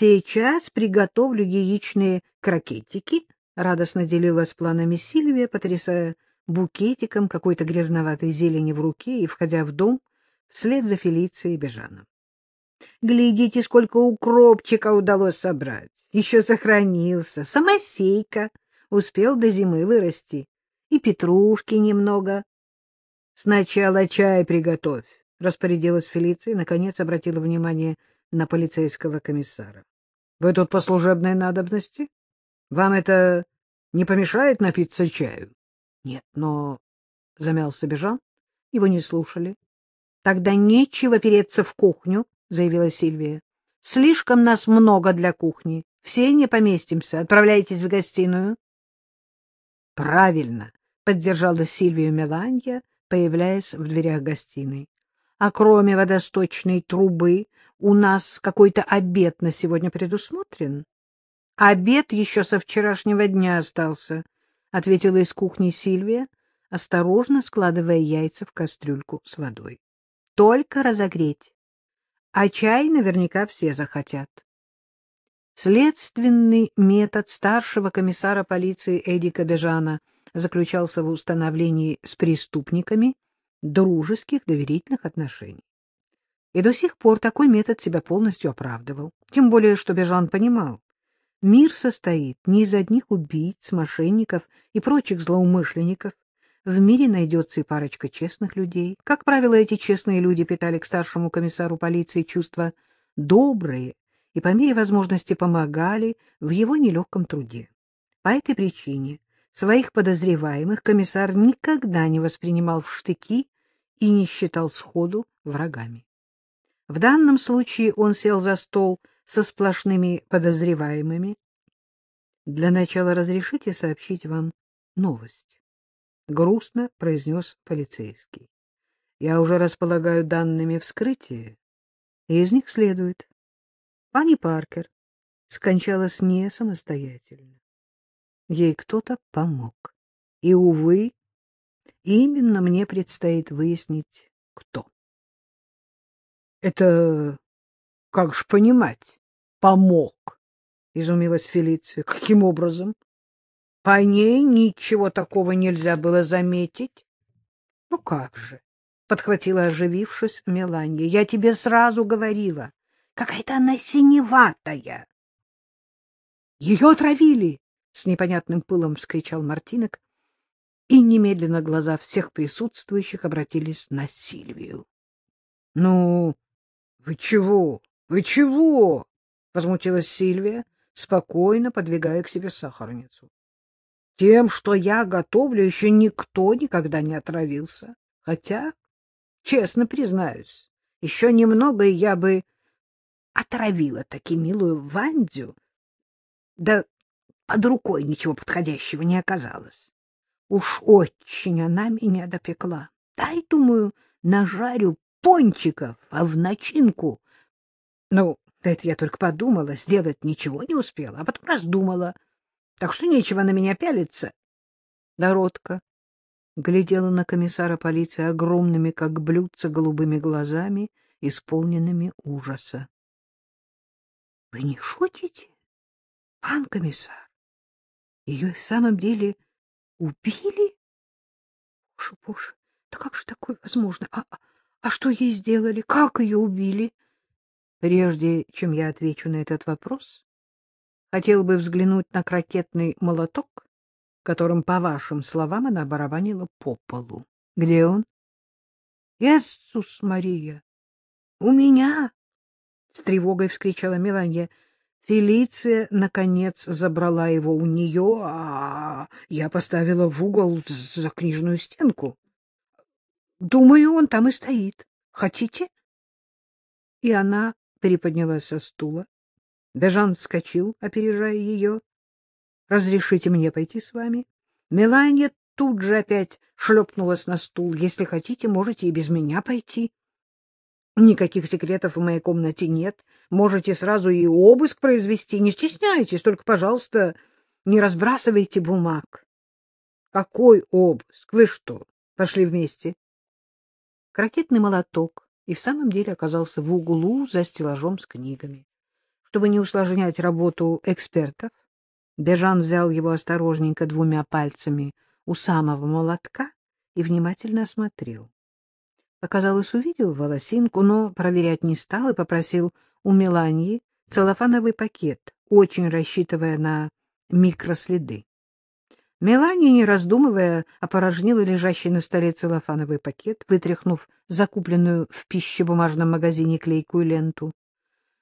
Сейчас приготовлю яичные крокетики, — радостно делилась планами Сильвия, потрясая букетиком какой-то грязноватой зелени в руке и входя в дом вслед за Фелицией и Бежаном. — Глядите, сколько укропчика удалось собрать. Еще сохранился. Самосейка. Успел до зимы вырасти. И петрушки немного. — Сначала чай приготовь, — распорядилась Фелиция и, наконец, обратила внимание на полицейского комиссара. — Вы тут по служебной надобности? Вам это не помешает напиться чаю? — Нет, но... — замялся Бежан. Его не слушали. — Тогда нечего переться в кухню, — заявила Сильвия. — Слишком нас много для кухни. Все не поместимся. Отправляйтесь в гостиную. — Правильно, — поддержала Сильвию Меланья, появляясь в дверях гостиной. — А кроме водосточной трубы у нас какой-то обед на сегодня предусмотрен? — Обед еще со вчерашнего дня остался, — ответила из кухни Сильвия, осторожно складывая яйца в кастрюльку с водой. — Только разогреть. А чай наверняка все захотят. Следственный метод старшего комиссара полиции Эдика Бежана заключался в установлении с преступниками дружеских доверительных отношений. И до сих пор такой метод себя полностью оправдывал. Тем более, что Бежан понимал, мир состоит не из одних убийц, мошенников и прочих злоумышленников. В мире найдется и парочка честных людей. Как правило, эти честные люди питали к старшему комиссару полиции чувства добрые и по мере возможности помогали в его нелегком труде. По этой причине своих подозреваемых комиссар никогда не воспринимал в штыки и не считал сходу врагами. В данном случае он сел за стол со сплошными подозреваемыми. Для начала разрешите сообщить вам новость. Грустно произнес полицейский. Я уже располагаю данными вскрытия, и из них следует, Пани Паркер скончалась не самостоятельно. Ей кто-то помог. И, увы, именно мне предстоит выяснить, кто. — Это как ж понимать? Помог, — изумилась Фелиция. — Каким образом? По ней ничего такого нельзя было заметить. — Ну как же, — подхватила оживившись Меланья, — я тебе сразу говорила. Какая-то она синеватая. — Ее отравили! — с непонятным пылом вскричал Мартинок, и немедленно глаза всех присутствующих обратились на Сильвию. — Ну, вы чего? Вы чего? — возмутилась Сильвия, спокойно подвигая к себе сахарницу. — Тем, что я готовлю, еще никто никогда не отравился. Хотя, честно признаюсь, еще немного, и я бы отравила таки милую Вандю, да под рукой ничего подходящего не оказалось. Уж очень она меня допекла. Дай, думаю, нажарю пончиков, а в начинку... Ну, это я только подумала, сделать ничего не успела, а потом раздумала. Так что нечего на меня пялиться. Дородка глядела на комиссара полиции огромными, как блюдца, голубыми глазами, исполненными ужаса. — Вы не шутите, пан комиссар? Ее в самом деле убили? Боже, боже, да как же такое возможно? А, а что ей сделали? Как ее убили? Прежде чем я отвечу на этот вопрос, хотел бы взглянуть на крокетный молоток, которым, по вашим словам, она барабанила по полу. Где он? — Иисус Мария! У меня! — с тревогой вскричала Меланья. Фелиция, наконец, забрала его у нее, а я поставила в угол за книжную стенку. Думаю, он там и стоит. Хотите? И она приподнялась со стула. Бежан вскочил, опережая ее. — Разрешите мне пойти с вами? Меланья тут же опять шлепнулась на стул. — Если хотите, можете и без меня пойти. Никаких секретов в моей комнате нет. Можете сразу и обыск произвести. Не стесняйтесь, только, пожалуйста, не разбрасывайте бумаг. Какой обыск? Вы что, пошли вместе? Крокетный молоток и в самом деле оказался в углу за стеллажом с книгами. Чтобы не усложнять работу экспертов, Бежан взял его осторожненько двумя пальцами у самого молотка и внимательно осмотрел. Показалось, увидел волосинку, но проверять не стал и попросил у Мелании целлофановый пакет, очень рассчитывая на микроследы. Мелания, не раздумывая, опорожнила лежащий на столе целлофановый пакет, вытряхнув закупленную в пищебумажном магазине клейкую ленту.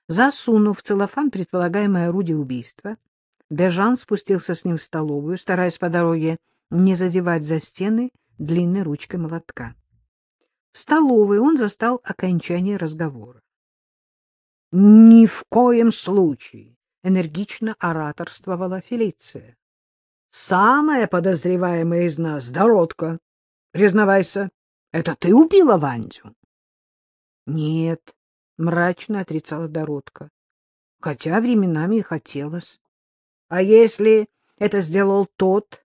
Засунув в целлофан предполагаемое орудие убийства, Бежан спустился с ним в столовую, стараясь по дороге не задевать за стены длинной ручкой молотка. В столовой он застал окончание разговора. — Ни в коем случае! — энергично ораторствовала Фелиция. — Самая подозреваемая из нас — Доротка. Признавайся, это ты убила Вандю? — Нет, — мрачно отрицала Доротка, хотя временами и хотелось. — А если это сделал тот,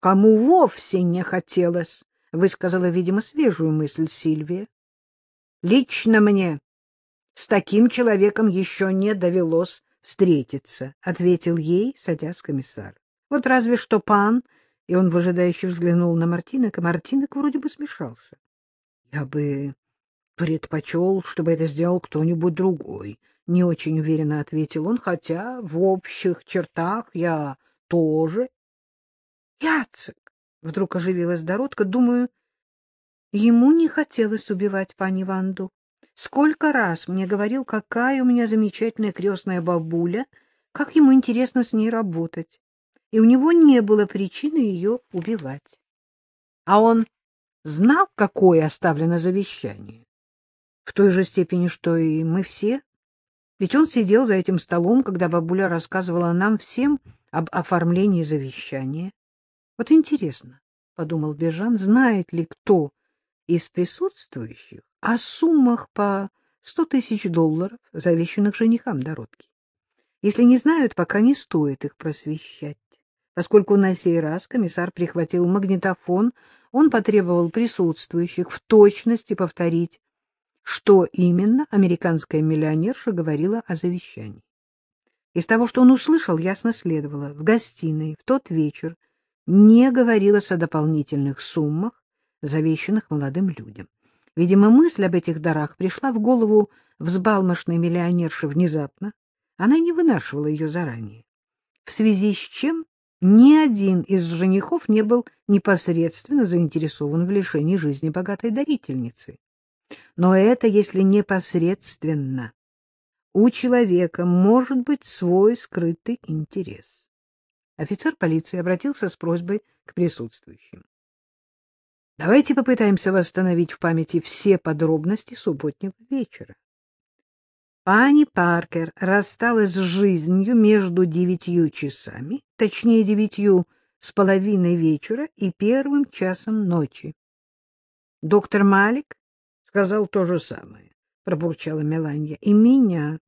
кому вовсе не хотелось? — высказала, видимо, свежую мысль Сильвия. — Лично мне с таким человеком еще не довелось встретиться, — ответил ей, садясь комиссар. — Вот разве что пан... И он выжидающе взглянул на Мартинок, и Мартинок вроде бы смешался. — Я бы предпочел, чтобы это сделал кто-нибудь другой, — не очень уверенно ответил он, хотя в общих чертах я тоже. — Яцек! — вдруг оживилась Доротка. — Думаю, ему не хотелось убивать пани Ванду. Сколько раз мне говорил, какая у меня замечательная крестная бабуля, как ему интересно с ней работать, и у него не было причины ее убивать. А он знал, какое оставлено завещание? В той же степени, что и мы все. Ведь он сидел за этим столом, когда бабуля рассказывала нам всем об оформлении завещания. Вот интересно, — подумал Бежан, — знает ли кто из присутствующих о суммах по сто тысяч долларов, завещанных женихам Дородки. Если не знают, пока не стоит их просвещать. Поскольку на сей раз комиссар прихватил магнитофон, он потребовал присутствующих в точности повторить, что именно американская миллионерша говорила о завещании. Из того, что он услышал, ясно следовало. В гостиной в тот вечер не говорилось о дополнительных суммах, завещанных молодым людям. Видимо, мысль об этих дарах пришла в голову взбалмошной миллионерши внезапно. Она не вынашивала ее заранее. В связи с чем ни один из женихов не был непосредственно заинтересован в лишении жизни богатой дарительницы. Но это если непосредственно. У человека может быть свой скрытый интерес. Офицер полиции обратился с просьбой к присутствующим. Давайте попытаемся восстановить в памяти все подробности субботнего вечера. Пани Паркер рассталась с жизнью между девятью часами, точнее девятью с половиной вечера и первым часом ночи. Доктор Малик сказал то же самое, пробурчала Меланья. И меня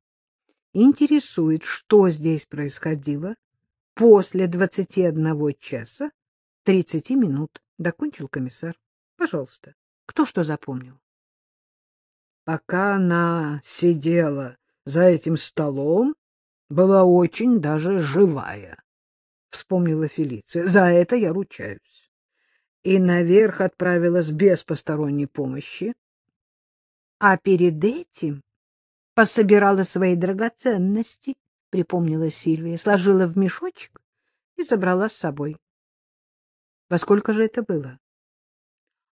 интересует, что здесь происходило после двадцати одного часа тридцати минут. — докончил комиссар. — Пожалуйста, кто что запомнил? — Пока она сидела за этим столом, была очень даже живая, — вспомнила Фелиция. — За это я ручаюсь. И наверх отправилась без посторонней помощи. А перед этим пособирала свои драгоценности, — припомнила Сильвия, сложила в мешочек и забрала с собой. Во сколько же это было?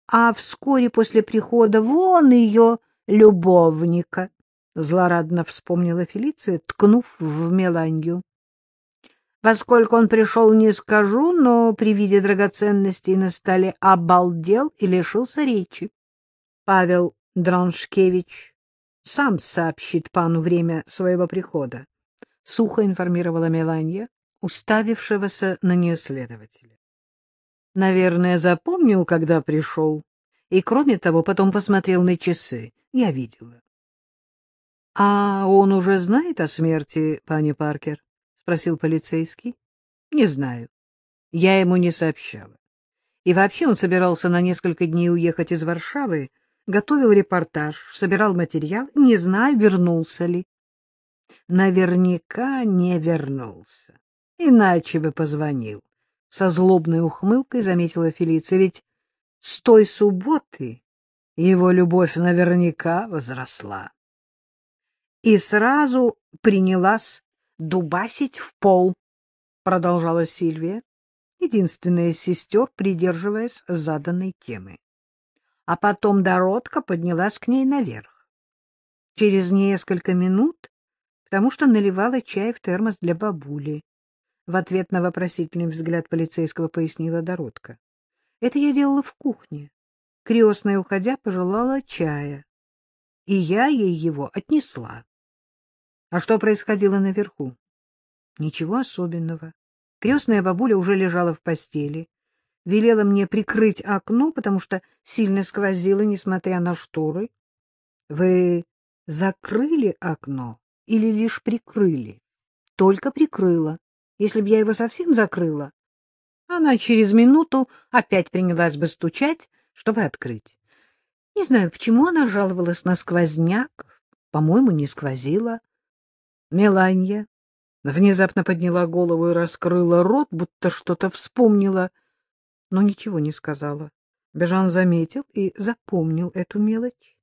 А вскоре после прихода вон ее любовника, злорадно вспомнила Фелиция, ткнув в Меланью. Поскольку он пришел, не скажу, но при виде драгоценностей на столе обалдел и лишился речи. Павел Дроншкевич сам сообщит пану время своего прихода, — сухо информировала Меланья, уставившегося на нее следователя. Наверное, запомнил, когда пришел. И, кроме того, потом посмотрел на часы. Я видела. — А он уже знает о смерти, пани Паркер? — спросил полицейский. — Не знаю. Я ему не сообщала. И вообще он собирался на несколько дней уехать из Варшавы, готовил репортаж, собирал материал, не знаю, вернулся ли. Наверняка не вернулся. Иначе бы позвонил. Со злобной ухмылкой заметила Фелиция. Ведь с той субботы его любовь наверняка возросла. И сразу принялась дубасить в пол, продолжала Сильвия, единственная из сестер, придерживаясь заданной темы. А потом Доротка поднялась к ней наверх. Через несколько минут, потому что наливала чай в термос для бабули. В ответ на вопросительный взгляд полицейского пояснила Доротка. Это я делала в кухне. Крестная, уходя, пожелала чая, и я ей его отнесла. А что происходило наверху? Ничего особенного. Крестная бабуля уже лежала в постели, велела мне прикрыть окно, потому что сильно сквозило, несмотря на шторы. Вы закрыли окно или лишь прикрыли? Только прикрыла. Если б я его совсем закрыла, она через минуту опять принялась бы стучать, чтобы открыть. Не знаю, почему она жаловалась на сквозняк. По-моему, не сквозила. Меланья внезапно подняла голову и раскрыла рот, будто что-то вспомнила, но ничего не сказала. Бежан заметил и запомнил эту мелочь.